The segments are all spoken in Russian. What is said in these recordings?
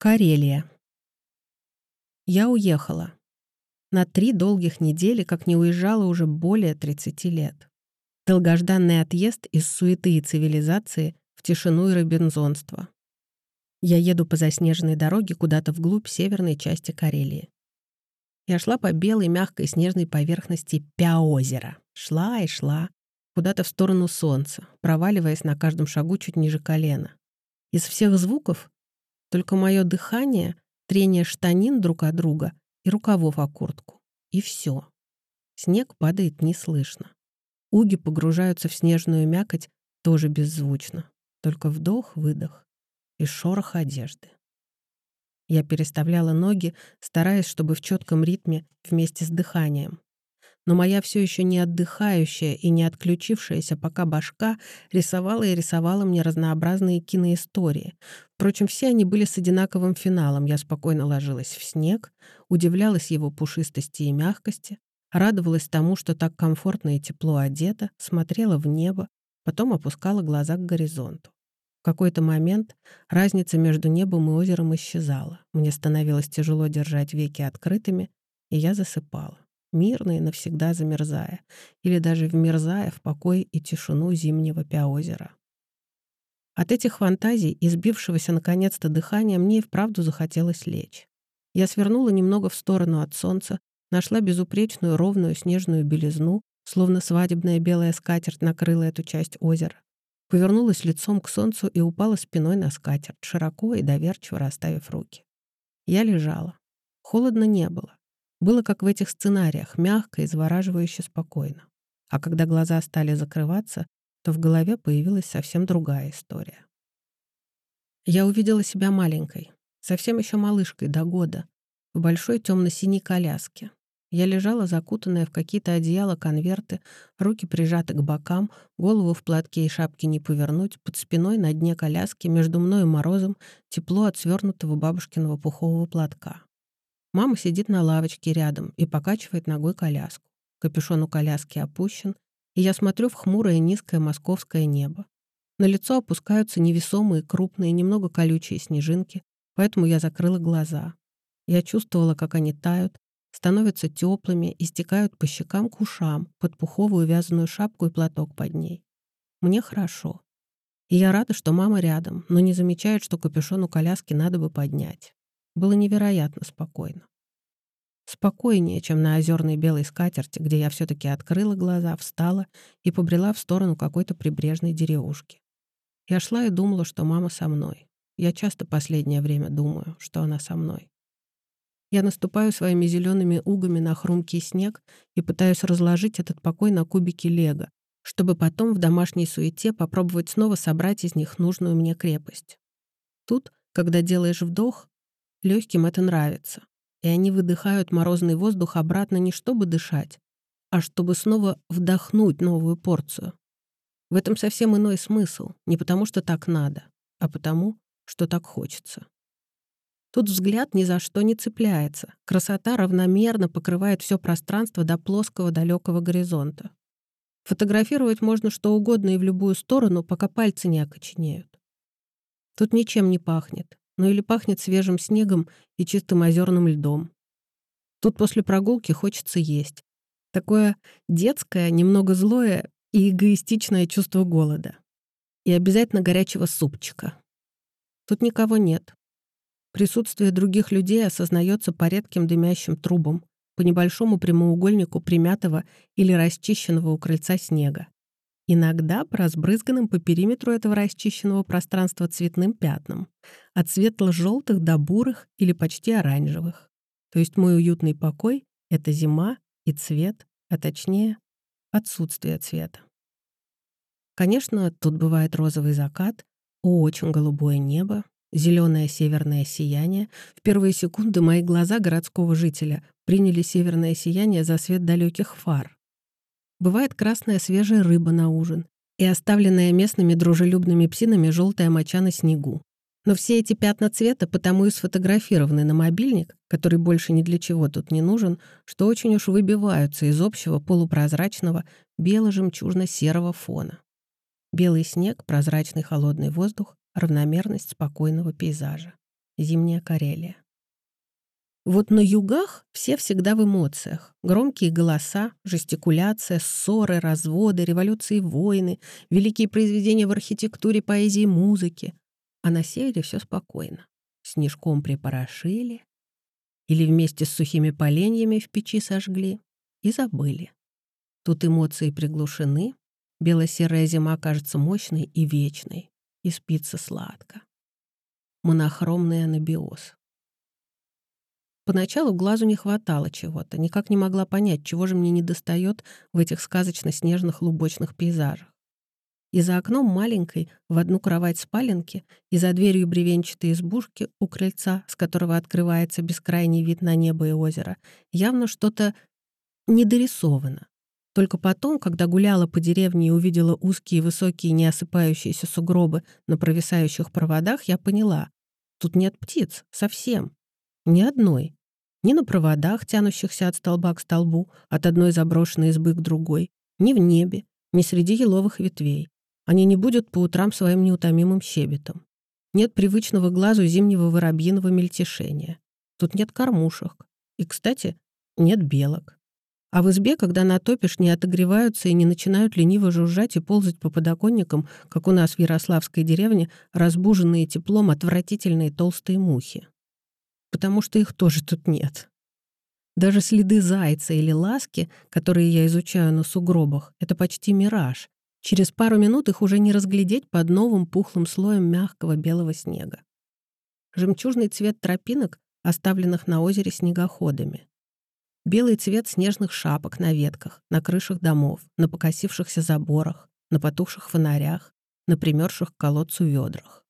Карелия. Я уехала. На три долгих недели, как не уезжала уже более 30 лет. Долгожданный отъезд из суеты и цивилизации в тишину и робинзонство. Я еду по заснеженной дороге куда-то вглубь северной части Карелии. Я шла по белой мягкой снежной поверхности Пяозера. Шла и шла, куда-то в сторону солнца, проваливаясь на каждом шагу чуть ниже колена. Из всех звуков только мое дыхание, трение штанин друг от друга и рукавов о куртку. И все. Снег падает неслышно. Уги погружаются в снежную мякоть тоже беззвучно. Только вдох-выдох и шорох одежды. Я переставляла ноги, стараясь, чтобы в четком ритме вместе с дыханием но моя все еще не отдыхающая и не отключившаяся пока башка рисовала и рисовала мне разнообразные киноистории. Впрочем, все они были с одинаковым финалом. Я спокойно ложилась в снег, удивлялась его пушистости и мягкости, радовалась тому, что так комфортно и тепло одета, смотрела в небо, потом опускала глаза к горизонту. В какой-то момент разница между небом и озером исчезала. Мне становилось тяжело держать веки открытыми, и я засыпала мирно и навсегда замерзая, или даже вмерзая в покой и тишину зимнего пяозера. От этих фантазий, избившегося наконец-то дыхания, мне и вправду захотелось лечь. Я свернула немного в сторону от солнца, нашла безупречную ровную снежную белизну, словно свадебная белая скатерть накрыла эту часть озера. Повернулась лицом к солнцу и упала спиной на скатерть, широко и доверчиво расставив руки. Я лежала. Холодно не было. Было как в этих сценариях, мягко и завораживающе спокойно. А когда глаза стали закрываться, то в голове появилась совсем другая история. Я увидела себя маленькой, совсем еще малышкой до года, в большой темно-синей коляске. Я лежала закутанная в какие-то одеяла, конверты, руки прижаты к бокам, голову в платке и шапке не повернуть, под спиной на дне коляски между мной и морозом тепло от свернутого бабушкиного пухового платка. Мама сидит на лавочке рядом и покачивает ногой коляску. Капюшон у коляски опущен, и я смотрю в хмурое низкое московское небо. На лицо опускаются невесомые, крупные, немного колючие снежинки, поэтому я закрыла глаза. Я чувствовала, как они тают, становятся теплыми и стекают по щекам к ушам, под пуховую вязаную шапку и платок под ней. Мне хорошо. И я рада, что мама рядом, но не замечает, что капюшон у коляски надо бы поднять. Было невероятно спокойно. Спокойнее, чем на озерной белой скатерти, где я все таки открыла глаза, встала и побрела в сторону какой-то прибрежной деревушки. Я шла и думала, что мама со мной. Я часто последнее время думаю, что она со мной. Я наступаю своими зелеными угами на хрумкий снег и пытаюсь разложить этот покой на кубики лего, чтобы потом в домашней суете попробовать снова собрать из них нужную мне крепость. Тут, когда делаешь вдох, Легким это нравится, и они выдыхают морозный воздух обратно не чтобы дышать, а чтобы снова вдохнуть новую порцию. В этом совсем иной смысл, не потому что так надо, а потому, что так хочется. Тут взгляд ни за что не цепляется. Красота равномерно покрывает все пространство до плоского далекого горизонта. Фотографировать можно что угодно и в любую сторону, пока пальцы не окоченеют. Тут ничем не пахнет но или пахнет свежим снегом и чистым озерным льдом. Тут после прогулки хочется есть. Такое детское, немного злое и эгоистичное чувство голода. И обязательно горячего супчика. Тут никого нет. Присутствие других людей осознается по редким дымящим трубам, по небольшому прямоугольнику примятого или расчищенного у крыльца снега иногда разбрызганным по периметру этого расчищенного пространства цветным пятном, от светло-желтых до бурых или почти оранжевых. То есть мой уютный покой — это зима и цвет, а точнее, отсутствие цвета. Конечно, тут бывает розовый закат, очень голубое небо, зеленое северное сияние. В первые секунды мои глаза городского жителя приняли северное сияние за свет далеких фар. Бывает красная свежая рыба на ужин и оставленная местными дружелюбными псинами желтая моча на снегу. Но все эти пятна цвета потому и сфотографированы на мобильник, который больше ни для чего тут не нужен, что очень уж выбиваются из общего полупрозрачного бело-жемчужно-серого фона. Белый снег, прозрачный холодный воздух, равномерность спокойного пейзажа. зимняя Карелия. Вот на югах все всегда в эмоциях. Громкие голоса, жестикуляция, ссоры, разводы, революции, войны, великие произведения в архитектуре, поэзии, музыке. А на севере все спокойно. Снежком припорошили или вместе с сухими поленьями в печи сожгли и забыли. Тут эмоции приглушены, бело-серая зима кажется мощной и вечной, и спится сладко. Монохромный анабиоз. Поначалу глазу не хватало чего-то, никак не могла понять, чего же мне недостает в этих сказочно-снежных лубочных пейзажах. И за окном маленькой, в одну кровать спаленки, и за дверью бревенчатой избушки у крыльца, с которого открывается бескрайний вид на небо и озеро, явно что-то недорисовано. Только потом, когда гуляла по деревне и увидела узкие, высокие, не осыпающиеся сугробы на провисающих проводах, я поняла. Тут нет птиц. Совсем. Ни одной. Ни на проводах, тянущихся от столба к столбу, от одной заброшенной избы к другой, ни в небе, ни среди еловых ветвей. Они не будут по утрам своим неутомимым щебетом. Нет привычного глазу зимнего воробьиного мельтешения. Тут нет кормушек. И, кстати, нет белок. А в избе, когда натопишь, не отогреваются и не начинают лениво жужжать и ползать по подоконникам, как у нас в Ярославской деревне, разбуженные теплом отвратительные толстые мухи потому что их тоже тут нет. Даже следы зайца или ласки, которые я изучаю на сугробах, это почти мираж. Через пару минут их уже не разглядеть под новым пухлым слоем мягкого белого снега. Жемчужный цвет тропинок, оставленных на озере снегоходами. Белый цвет снежных шапок на ветках, на крышах домов, на покосившихся заборах, на потухших фонарях, на примерзших к колодцу ведрах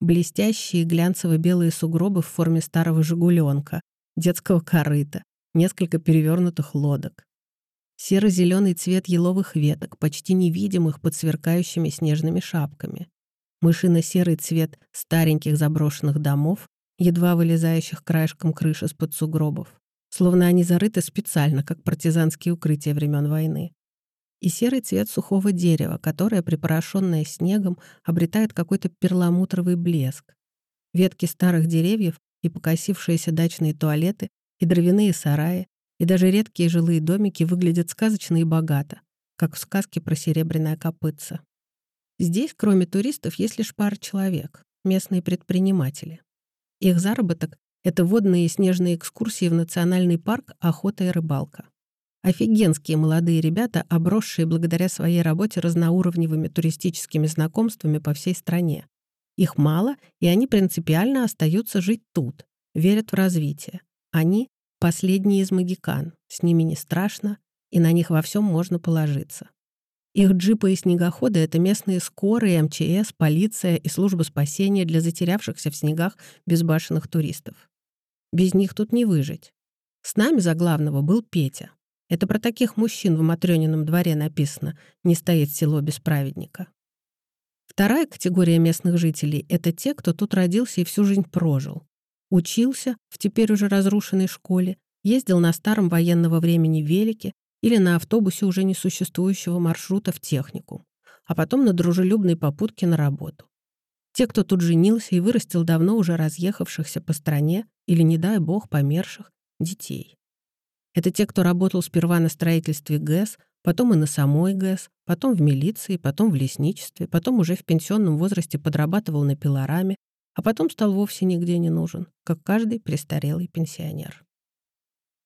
блестящие глянцево-белые сугробы в форме старого жигуленка, детского корыта, несколько перевернутых лодок. Серо-зеленый цвет еловых веток, почти невидимых под сверкающими снежными шапками. Мышино-серый цвет стареньких заброшенных домов, едва вылезающих краешком крыши из-под сугробов, словно они зарыты специально, как партизанские укрытия времен войны и серый цвет сухого дерева, которое, припорошенное снегом, обретает какой-то перламутровый блеск. Ветки старых деревьев и покосившиеся дачные туалеты, и дровяные сараи, и даже редкие жилые домики выглядят сказочно и богато, как в сказке про серебряное копытце. Здесь, кроме туристов, есть лишь пара человек, местные предприниматели. Их заработок — это водные и снежные экскурсии в национальный парк, охота и рыбалка. Офигенские молодые ребята, обросшие благодаря своей работе разноуровневыми туристическими знакомствами по всей стране. Их мало, и они принципиально остаются жить тут, верят в развитие. Они — последние из магикан, с ними не страшно, и на них во всем можно положиться. Их джипы и снегоходы — это местные скорые, МЧС, полиция и служба спасения для затерявшихся в снегах безбашенных туристов. Без них тут не выжить. С нами за главного был Петя. Это про таких мужчин в Матрёнином дворе написано «Не стоит село без праведника». Вторая категория местных жителей — это те, кто тут родился и всю жизнь прожил. Учился в теперь уже разрушенной школе, ездил на старом военного времени велике или на автобусе уже несуществующего маршрута в технику, а потом на дружелюбной попутке на работу. Те, кто тут женился и вырастил давно уже разъехавшихся по стране или, не дай бог, померших детей. Это те, кто работал сперва на строительстве ГЭС, потом и на самой ГЭС, потом в милиции, потом в лесничестве, потом уже в пенсионном возрасте подрабатывал на пилораме, а потом стал вовсе нигде не нужен, как каждый престарелый пенсионер.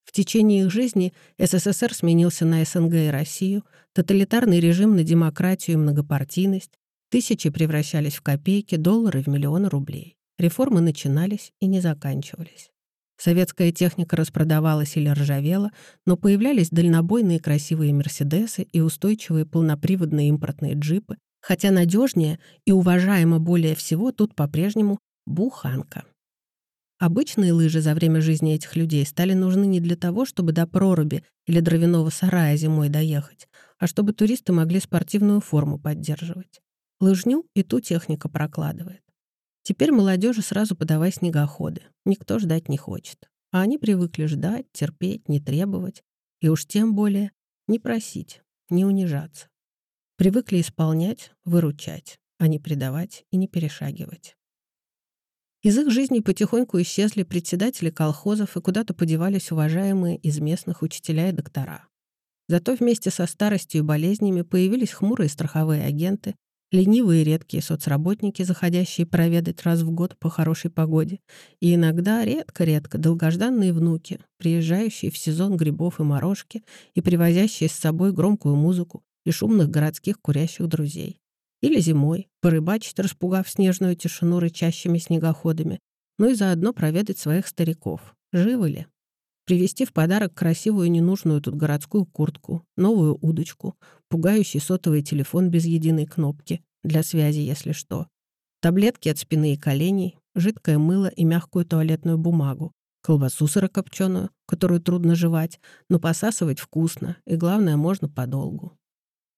В течение их жизни СССР сменился на СНГ и Россию, тоталитарный режим на демократию и многопартийность, тысячи превращались в копейки, доллары в миллионы рублей. Реформы начинались и не заканчивались. Советская техника распродавалась или ржавела, но появлялись дальнобойные красивые «Мерседесы» и устойчивые полноприводные импортные джипы, хотя надежнее и уважаемо более всего тут по-прежнему буханка. Обычные лыжи за время жизни этих людей стали нужны не для того, чтобы до проруби или дровяного сарая зимой доехать, а чтобы туристы могли спортивную форму поддерживать. Лыжню и ту техника прокладывает. Теперь молодежи сразу подавай снегоходы. Никто ждать не хочет. А они привыкли ждать, терпеть, не требовать. И уж тем более не просить, не унижаться. Привыкли исполнять, выручать, а не предавать и не перешагивать. Из их жизни потихоньку исчезли председатели колхозов и куда-то подевались уважаемые из местных учителя и доктора. Зато вместе со старостью и болезнями появились хмурые страховые агенты, ленивые редкие соцработники, заходящие проведать раз в год по хорошей погоде, и иногда, редко-редко, долгожданные внуки, приезжающие в сезон грибов и морожки и привозящие с собой громкую музыку и шумных городских курящих друзей. Или зимой, порыбачить, распугав снежную тишину рычащими снегоходами, ну и заодно проведать своих стариков. Живы ли? Привезти в подарок красивую ненужную тут городскую куртку, новую удочку, пугающий сотовый телефон без единой кнопки, для связи, если что, таблетки от спины и коленей, жидкое мыло и мягкую туалетную бумагу, колбасу сырокопченую, которую трудно жевать, но посасывать вкусно, и, главное, можно подолгу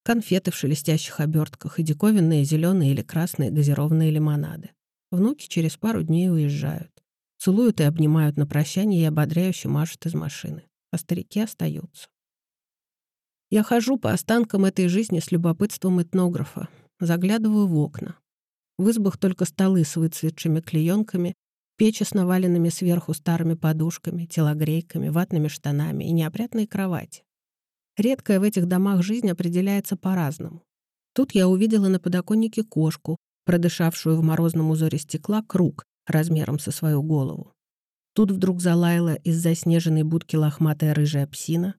конфеты в шелестящих обертках и диковинные зеленые или красные газированные лимонады. Внуки через пару дней уезжают. Целуют и обнимают на прощание и ободряюще машут из машины. А старики остаются. Я хожу по останкам этой жизни с любопытством этнографа. Заглядываю в окна. В избах только столы с выцветшими клеенками, печи с наваленными сверху старыми подушками, телогрейками, ватными штанами и неопрятные кровати. Редкая в этих домах жизнь определяется по-разному. Тут я увидела на подоконнике кошку, продышавшую в морозном узоре стекла круг размером со свою голову. Тут вдруг залаяла из заснеженной будки лохматая рыжая псина.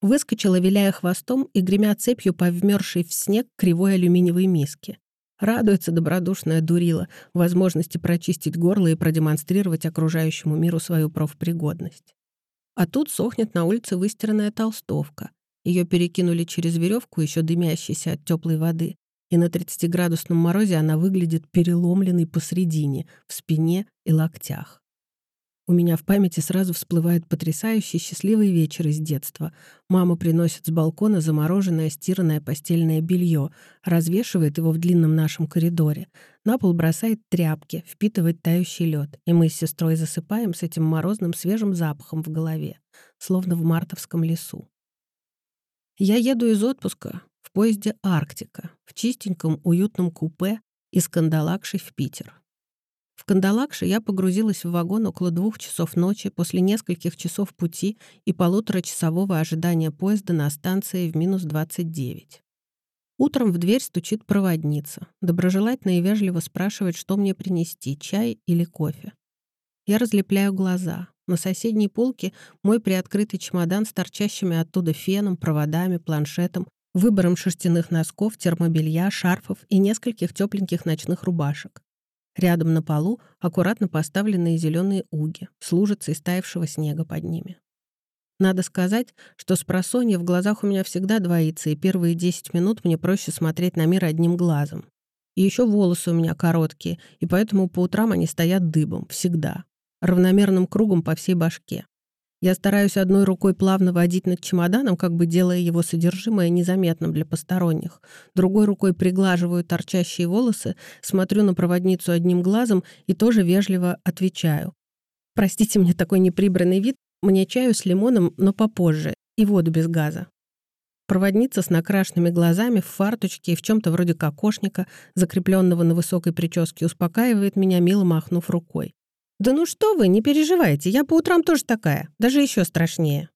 Выскочила, виляя хвостом и гремя цепью по вмерзшей в снег кривой алюминиевой миске. Радуется добродушная дурила возможности прочистить горло и продемонстрировать окружающему миру свою профпригодность. А тут сохнет на улице выстиранная толстовка, ее перекинули через веревку, еще дымящейся от теплой воды, и на 30-градусном морозе она выглядит переломленной посредине, в спине и локтях. У меня в памяти сразу всплывает потрясающий счастливый вечер из детства. Мама приносит с балкона замороженное стиранное постельное белье, развешивает его в длинном нашем коридоре. На пол бросает тряпки, впитывает тающий лед, и мы с сестрой засыпаем с этим морозным свежим запахом в голове, словно в мартовском лесу. Я еду из отпуска в поезде «Арктика» в чистеньком уютном купе из Кандалакши в Питер. В Кандалакше я погрузилась в вагон около двух часов ночи после нескольких часов пути и полуторачасового ожидания поезда на станции в минус 29. Утром в дверь стучит проводница, доброжелательно и вежливо спрашивает, что мне принести, чай или кофе. Я разлепляю глаза. На соседней полке мой приоткрытый чемодан с торчащими оттуда феном, проводами, планшетом, выбором шерстяных носков, термобелья, шарфов и нескольких тепленьких ночных рубашек. Рядом на полу аккуратно поставленные зеленые уги, с лужицей стаявшего снега под ними. Надо сказать, что с просонья в глазах у меня всегда двоится, и первые 10 минут мне проще смотреть на мир одним глазом. И еще волосы у меня короткие, и поэтому по утрам они стоят дыбом, всегда равномерным кругом по всей башке. Я стараюсь одной рукой плавно водить над чемоданом, как бы делая его содержимое незаметным для посторонних. Другой рукой приглаживаю торчащие волосы, смотрю на проводницу одним глазом и тоже вежливо отвечаю. «Простите мне такой неприбранный вид, мне чаю с лимоном, но попозже, и воду без газа». Проводница с накрашенными глазами, в фарточке и в чем то вроде кокошника, закрепленного на высокой прическе, успокаивает меня, мило махнув рукой. «Да ну что вы, не переживайте, я по утрам тоже такая, даже еще страшнее».